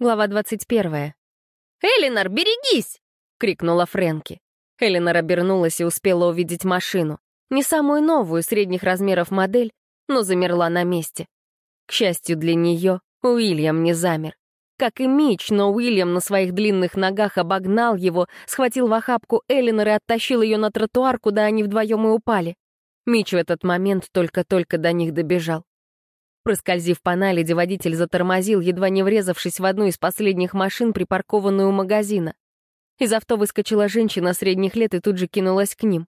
Глава 21. «Элинор, берегись!» — крикнула Фрэнки. Элинор обернулась и успела увидеть машину. Не самую новую, средних размеров модель, но замерла на месте. К счастью для нее, Уильям не замер. Как и Мич, но Уильям на своих длинных ногах обогнал его, схватил в охапку Элинор и оттащил ее на тротуар, куда они вдвоем и упали. Мич в этот момент только-только до них добежал. Проскользив по наледи, водитель затормозил, едва не врезавшись в одну из последних машин, припаркованную у магазина. Из авто выскочила женщина средних лет и тут же кинулась к ним.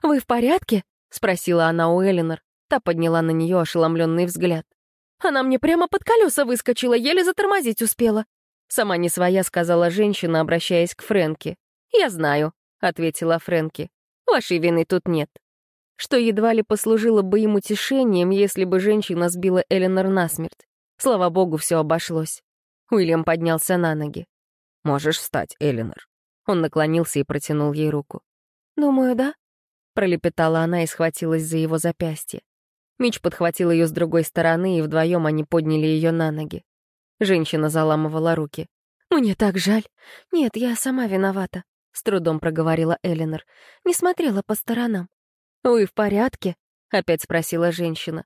«Вы в порядке?» — спросила она у Элинор. Та подняла на нее ошеломленный взгляд. «Она мне прямо под колеса выскочила, еле затормозить успела». Сама не своя, сказала женщина, обращаясь к Фрэнке. «Я знаю», — ответила Фрэнки. «Вашей вины тут нет что едва ли послужило бы им утешением, если бы женщина сбила Эленор насмерть. Слава богу, все обошлось. Уильям поднялся на ноги. «Можешь встать, Эленор». Он наклонился и протянул ей руку. «Думаю, да?» Пролепетала она и схватилась за его запястье. Мич подхватил ее с другой стороны, и вдвоем они подняли ее на ноги. Женщина заламывала руки. «Мне так жаль. Нет, я сама виновата», — с трудом проговорила Эленор. «Не смотрела по сторонам. «Вы в порядке?» — опять спросила женщина.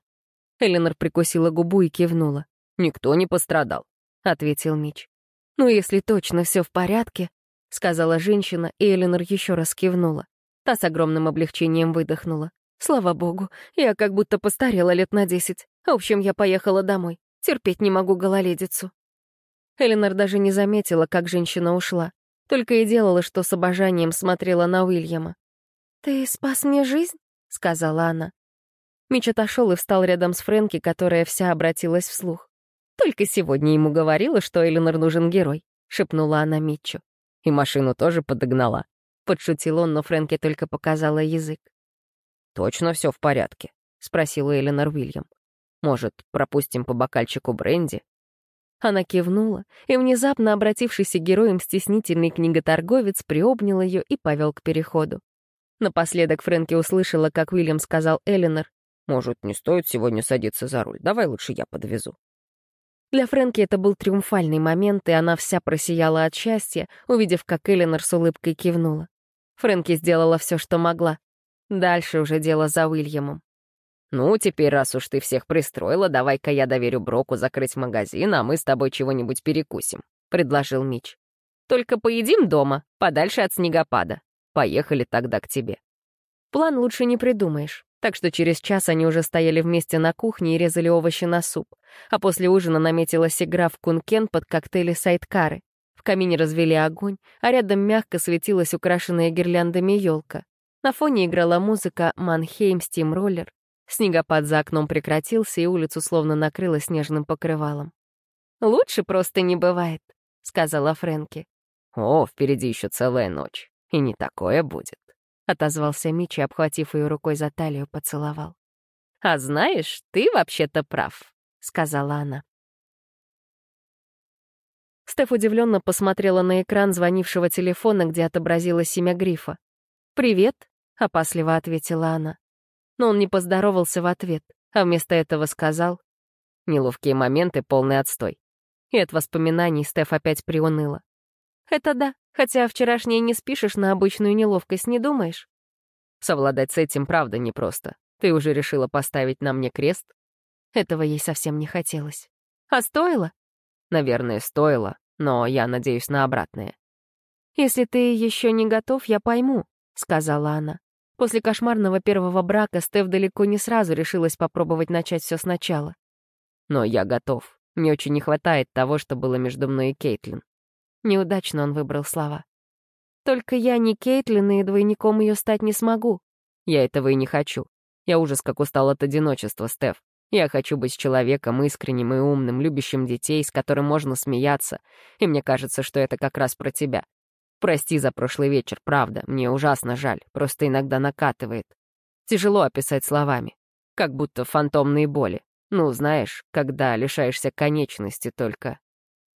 Эленор прикусила губу и кивнула. «Никто не пострадал», — ответил Мич. «Ну, если точно все в порядке», — сказала женщина, и Эленор еще раз кивнула. Та с огромным облегчением выдохнула. «Слава богу, я как будто постарела лет на десять. В общем, я поехала домой. Терпеть не могу гололедицу». Эленор даже не заметила, как женщина ушла. Только и делала, что с обожанием смотрела на Уильяма. «Ты спас мне жизнь?» — сказала она. Мич отошел и встал рядом с Фрэнки, которая вся обратилась вслух. «Только сегодня ему говорила, что Эленор нужен герой», — шепнула она Митчу. «И машину тоже подогнала», — подшутил он, но Фрэнки только показала язык. «Точно все в порядке?» — спросил Эленор Уильям. «Может, пропустим по бокальчику бренди?» Она кивнула, и внезапно обратившийся героем стеснительный книготорговец приобнял ее и повел к переходу. Напоследок Фрэнки услышала, как Уильям сказал Эллинор, «Может, не стоит сегодня садиться за руль, давай лучше я подвезу». Для Фрэнки это был триумфальный момент, и она вся просияла от счастья, увидев, как Эллинор с улыбкой кивнула. Фрэнки сделала все, что могла. Дальше уже дело за Уильямом. «Ну, теперь, раз уж ты всех пристроила, давай-ка я доверю Броку закрыть магазин, а мы с тобой чего-нибудь перекусим», — предложил Мич. «Только поедим дома, подальше от снегопада. Поехали тогда к тебе. План лучше не придумаешь. Так что через час они уже стояли вместе на кухне и резали овощи на суп. А после ужина наметилась игра в кункен под коктейли сайдкары. В камине развели огонь, а рядом мягко светилась украшенная гирляндами елка. На фоне играла музыка «Манхейм Стимроллер». Снегопад за окном прекратился, и улицу словно накрыло снежным покрывалом. «Лучше просто не бывает», — сказала Фрэнки. «О, впереди еще целая ночь». И не такое будет», — отозвался Мичи, обхватив ее рукой за талию, поцеловал. «А знаешь, ты вообще-то прав», — сказала она. Стеф удивленно посмотрела на экран звонившего телефона, где отобразилось имя Грифа. «Привет», — опасливо ответила она. Но он не поздоровался в ответ, а вместо этого сказал «Неловкие моменты, полный отстой». И от воспоминаний Стеф опять приуныла. «Это да, Хотя вчерашнее не спишешь на обычную неловкость, не думаешь? Совладать с этим, правда, непросто. Ты уже решила поставить на мне крест? Этого ей совсем не хотелось. А стоило? Наверное, стоило, но я надеюсь на обратное. «Если ты еще не готов, я пойму», — сказала она. После кошмарного первого брака Стеф далеко не сразу решилась попробовать начать все сначала. «Но я готов. Мне очень не хватает того, что было между мной и Кейтлин. Неудачно он выбрал слова. «Только я не Кейтлин, и двойником ее стать не смогу». «Я этого и не хочу. Я ужас как устал от одиночества, Стеф. Я хочу быть человеком искренним и умным, любящим детей, с которым можно смеяться. И мне кажется, что это как раз про тебя. Прости за прошлый вечер, правда, мне ужасно жаль, просто иногда накатывает. Тяжело описать словами. Как будто фантомные боли. Ну, знаешь, когда лишаешься конечности только.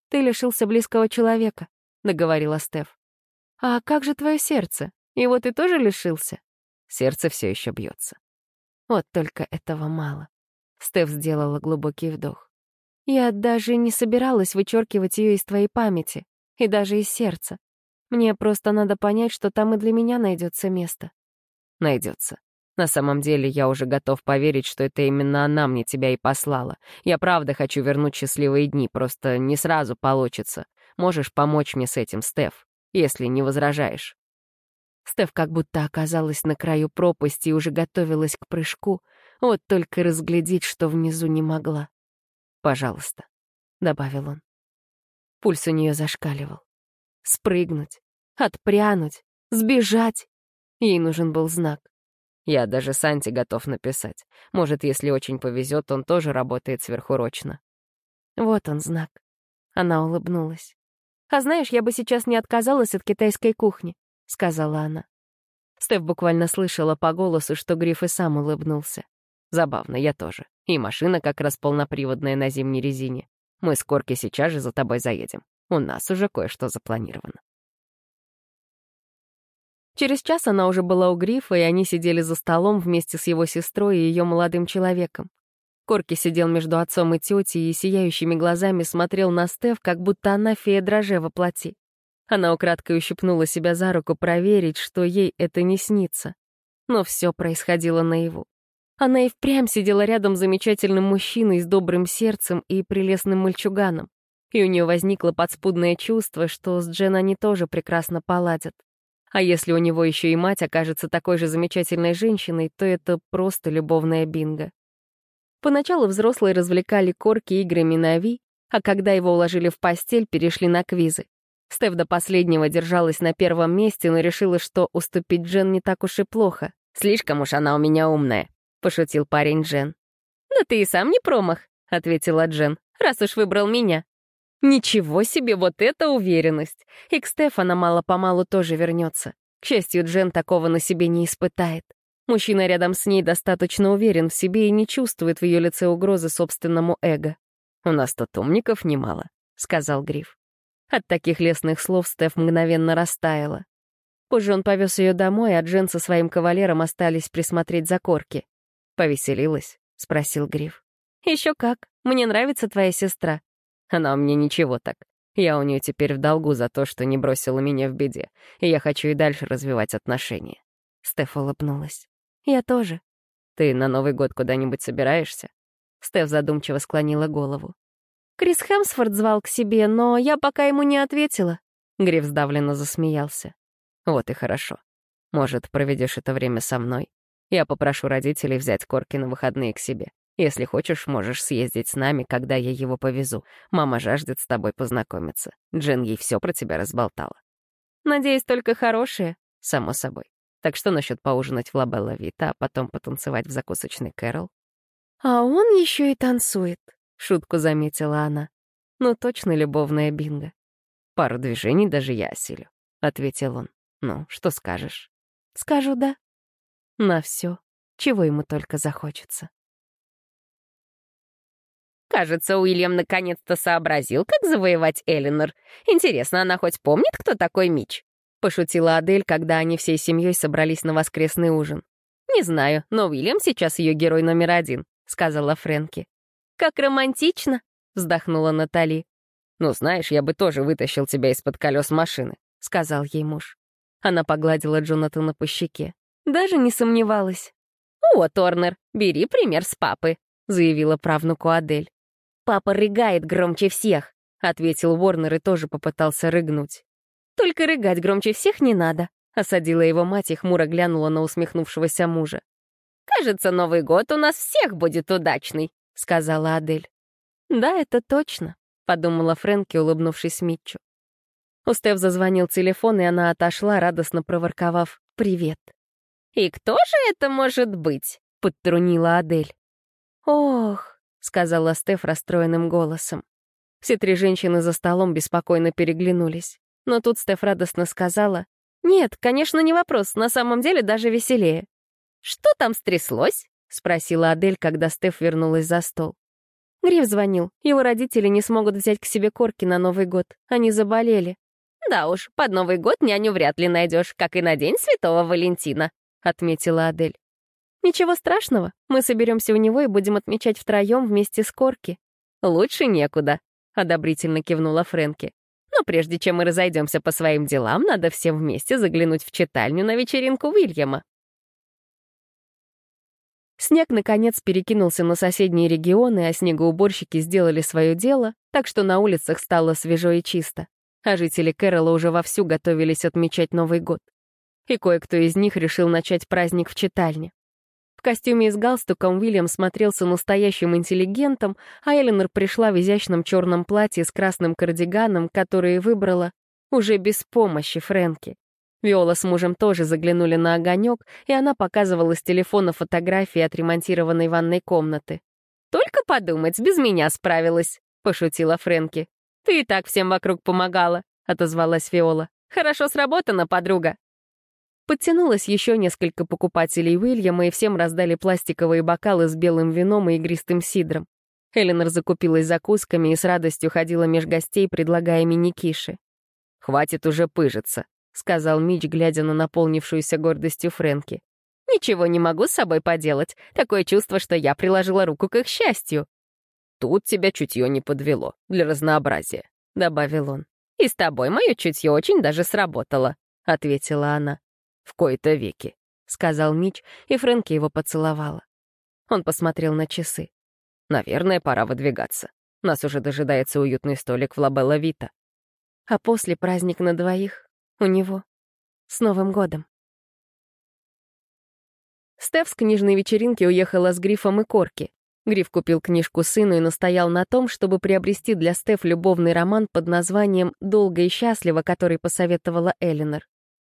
«Ты лишился близкого человека», — договорила Стеф. «А как же твое сердце? Его ты тоже лишился?» Сердце все еще бьется. Вот только этого мало. Стеф сделала глубокий вдох. Я даже не собиралась вычеркивать ее из твоей памяти, и даже из сердца. Мне просто надо понять, что там и для меня найдется место. Найдется. На самом деле, я уже готов поверить, что это именно она мне тебя и послала. Я правда хочу вернуть счастливые дни, просто не сразу получится. Можешь помочь мне с этим, Стеф, если не возражаешь. Стеф как будто оказалась на краю пропасти и уже готовилась к прыжку, вот только разглядеть, что внизу не могла. «Пожалуйста», — добавил он. Пульс у нее зашкаливал. Спрыгнуть, отпрянуть, сбежать. Ей нужен был знак. Я даже Санте готов написать. Может, если очень повезет, он тоже работает сверхурочно. Вот он знак. Она улыбнулась. «А знаешь, я бы сейчас не отказалась от китайской кухни», — сказала она. Стеф буквально слышала по голосу, что Гриф и сам улыбнулся. «Забавно, я тоже. И машина как раз полноприводная на зимней резине. Мы с Корки сейчас же за тобой заедем. У нас уже кое-что запланировано». Через час она уже была у Грифа, и они сидели за столом вместе с его сестрой и ее молодым человеком. Корки сидел между отцом и тетей и сияющими глазами смотрел на Стеф, как будто она фея дроже во плоти. Она украдкой ущипнула себя за руку проверить, что ей это не снится. Но все происходило наяву. Она и впрямь сидела рядом с замечательным мужчиной с добрым сердцем и прелестным мальчуганом. И у нее возникло подспудное чувство, что с Джен они тоже прекрасно поладят. А если у него еще и мать окажется такой же замечательной женщиной, то это просто любовная бинго. Поначалу взрослые развлекали корки играми на Ви, а когда его уложили в постель, перешли на квизы. Стеф до последнего держалась на первом месте, но решила, что уступить Джен не так уж и плохо. «Слишком уж она у меня умная», — пошутил парень Джен. «Да ты и сам не промах», — ответила Джен, «раз уж выбрал меня». Ничего себе, вот это уверенность! И к Стефана мало-помалу тоже вернется. К счастью, Джен такого на себе не испытает. Мужчина рядом с ней достаточно уверен в себе и не чувствует в ее лице угрозы собственному эго. «У нас тут умников немало», — сказал Гриф. От таких лестных слов Стеф мгновенно растаяла. Позже он повез ее домой, а Джен со своим кавалером остались присмотреть за корки. «Повеселилась?» — спросил Гриф. Еще как. Мне нравится твоя сестра. Она меня ничего так. Я у нее теперь в долгу за то, что не бросила меня в беде, и я хочу и дальше развивать отношения». Стеф улыбнулась. «Я тоже». «Ты на Новый год куда-нибудь собираешься?» Стеф задумчиво склонила голову. «Крис Хемсфорд звал к себе, но я пока ему не ответила». Гриф сдавленно засмеялся. «Вот и хорошо. Может, проведешь это время со мной? Я попрошу родителей взять Корки на выходные к себе. Если хочешь, можешь съездить с нами, когда я его повезу. Мама жаждет с тобой познакомиться. Джен ей все про тебя разболтала. Надеюсь, только хорошее. Само собой. Так что насчет поужинать в Лабелла Вита, а потом потанцевать в закусочной Кэрол? А он еще и танцует, шутку заметила она. Ну, точно любовная бинго. Пару движений даже я осилю, ответил он. Ну, что скажешь? Скажу «да». На все, чего ему только захочется. Кажется, Уильям наконец-то сообразил, как завоевать Элинор. Интересно, она хоть помнит, кто такой Мич? Пошутила Адель, когда они всей семьей собрались на воскресный ужин. «Не знаю, но Уильям сейчас ее герой номер один», — сказала Фрэнки. «Как романтично!» — вздохнула Натали. «Ну, знаешь, я бы тоже вытащил тебя из-под колес машины», — сказал ей муж. Она погладила Джонатана по щеке. Даже не сомневалась. «О, Торнер, бери пример с папы», — заявила правнуку Адель. «Папа рыгает громче всех», — ответил Уорнер и тоже попытался рыгнуть. «Только рыгать громче всех не надо», — осадила его мать и хмуро глянула на усмехнувшегося мужа. «Кажется, Новый год у нас всех будет удачный», — сказала Адель. «Да, это точно», — подумала Фрэнки, улыбнувшись Митчу. У Стеф зазвонил телефон, и она отошла, радостно проворковав «Привет». «И кто же это может быть?» — подтрунила Адель. «Ох», сказала Стеф расстроенным голосом. Все три женщины за столом беспокойно переглянулись. Но тут Стеф радостно сказала, «Нет, конечно, не вопрос, на самом деле даже веселее». «Что там стряслось?» — спросила Адель, когда Стеф вернулась за стол. Гриф звонил. Его родители не смогут взять к себе корки на Новый год. Они заболели. «Да уж, под Новый год няню вряд ли найдешь, как и на День Святого Валентина», — отметила Адель. «Ничего страшного, мы соберемся у него и будем отмечать втроем вместе с Корки». Лучше некуда», — одобрительно кивнула Фрэнки. «Но прежде чем мы разойдемся по своим делам, надо всем вместе заглянуть в читальню на вечеринку Уильяма». Снег, наконец, перекинулся на соседние регионы, а снегоуборщики сделали свое дело, так что на улицах стало свежо и чисто. А жители Кэрола уже вовсю готовились отмечать Новый год. И кое-кто из них решил начать праздник в читальне. Костюме и с галстуком Уильям смотрелся настоящим интеллигентом, а Эленор пришла в изящном черном платье с красным кардиганом, который выбрала уже без помощи Фрэнки. Виола с мужем тоже заглянули на огонек, и она показывала с телефона фотографии отремонтированной ванной комнаты. «Только подумать, без меня справилась», — пошутила Фрэнки. «Ты и так всем вокруг помогала», — отозвалась Виола. «Хорошо сработано, подруга». Подтянулось еще несколько покупателей Уильяма, и всем раздали пластиковые бокалы с белым вином и игристым сидром. Эленор закупилась закусками и с радостью ходила меж гостей, предлагая мини-киши. «Хватит уже пыжиться», — сказал Мич, глядя на наполнившуюся гордостью Фрэнки. «Ничего не могу с собой поделать. Такое чувство, что я приложила руку к их счастью». «Тут тебя чутье не подвело, для разнообразия», — добавил он. «И с тобой мое чутье очень даже сработало», — ответила она в кои-то веки», — сказал Мич, и Фрэнки его поцеловала. Он посмотрел на часы. «Наверное, пора выдвигаться. Нас уже дожидается уютный столик в Лабелла Вита». А после праздник на двоих у него. С Новым годом. Стеф с книжной вечеринки уехала с Грифом и Корки. Гриф купил книжку сыну и настоял на том, чтобы приобрести для Стеф любовный роман под названием «Долго и счастливо», который посоветовала Элинор.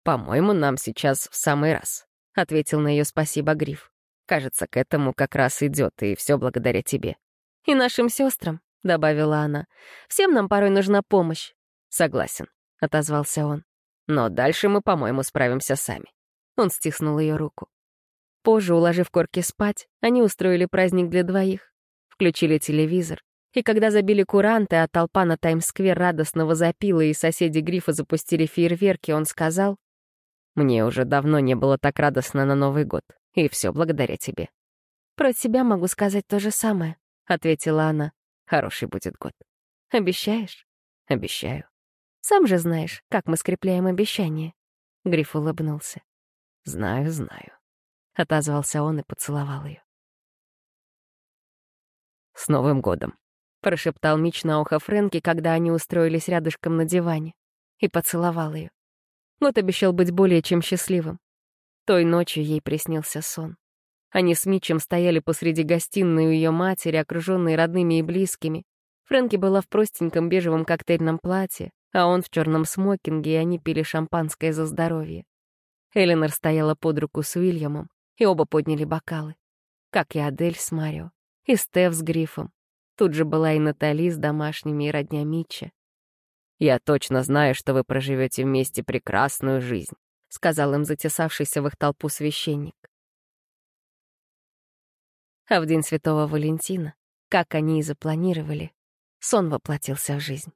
«По-моему, нам сейчас в самый раз», — ответил на ее спасибо Гриф. «Кажется, к этому как раз идет, и все благодаря тебе». «И нашим сестрам», — добавила она. «Всем нам порой нужна помощь». «Согласен», — отозвался он. «Но дальше мы, по-моему, справимся сами». Он стиснул ее руку. Позже, уложив Корки спать, они устроили праздник для двоих. Включили телевизор. И когда забили куранты, а толпа на Таймс-сквер радостно возопила, и соседи Грифа запустили фейерверки, он сказал, мне уже давно не было так радостно на Новый год, и все благодаря тебе». «Про тебя могу сказать то же самое», — ответила она. «Хороший будет год». «Обещаешь?» «Обещаю». «Сам же знаешь, как мы скрепляем обещания». Гриф улыбнулся. «Знаю, знаю», — отозвался он и поцеловал ее. «С Новым годом!» — прошептал Мич на ухо Фрэнки, когда они устроились рядышком на диване, и поцеловал ее. Год обещал быть более чем счастливым. Той ночью ей приснился сон. Они с Митчем стояли посреди гостиной у ее матери, окруженные родными и близкими. Фрэнки была в простеньком бежевом коктейльном платье, а он в черном смокинге, и они пили шампанское за здоровье. Эленор стояла под руку с Уильямом, и оба подняли бокалы. Как и Адель с Марио, и Стеф с Грифом. Тут же была и Натали с домашними, и родня Митча. «Я точно знаю, что вы проживете вместе прекрасную жизнь», — сказал им затесавшийся в их толпу священник. А в день Святого Валентина, как они и запланировали, сон воплотился в жизнь.